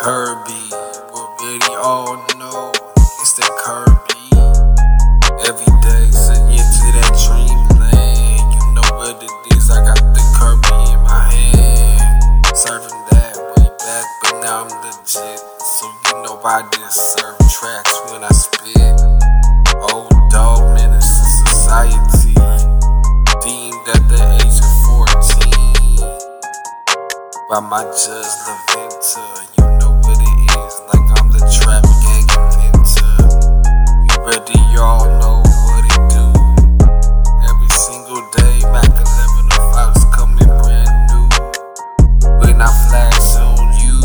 Kirby, we really all know it's that Kirby. Every day sitting into that dreamland, you know what it is. I got the Kirby in my hand, serving that way back, but now I'm legit. So you know I serve tracks when I spit. Old dog menace to society, deemed at the age of 14 by my judge Laventa. You y'all know what it do. Every single day, Mac 11 05 is coming brand new. When I flash on you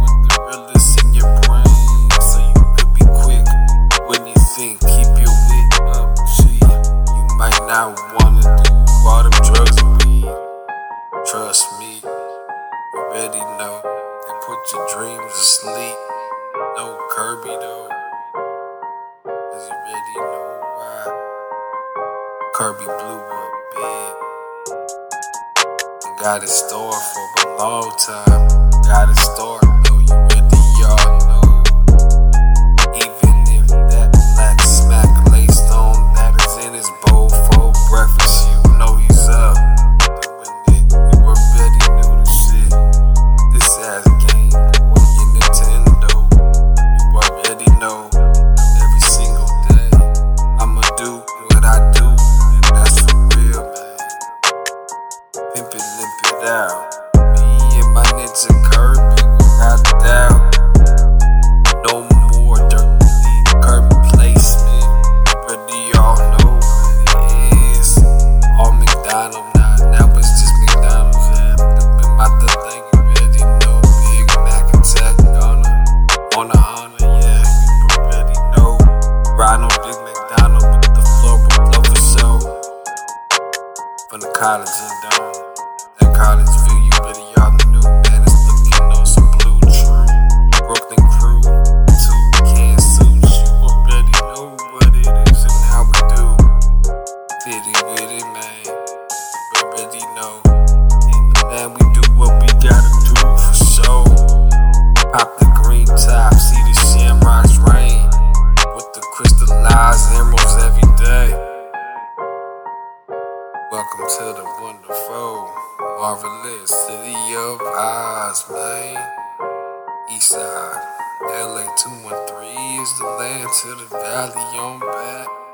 with the realest in your brain, so you be quick when you think. Keep your up. You might not wanna do all them drugs and weed. Trust me, you already know. They put your dreams to sleep. Kirby though. You already know why. Kirby blew up big. Got a store for a long time. Got a stored, limp it out. Me and my ninja Kirby, without a doubt. No more dirty Kirby placement. Already all know what it is. All McDonald now, just McDonald's. You. Big Mac on yeah, you already know. Big McDonald with the floor will blow for show. From the college Welcome to the wonderful, marvelous city of Oz, man. Eastside, LA 213 is the land to the valley on back.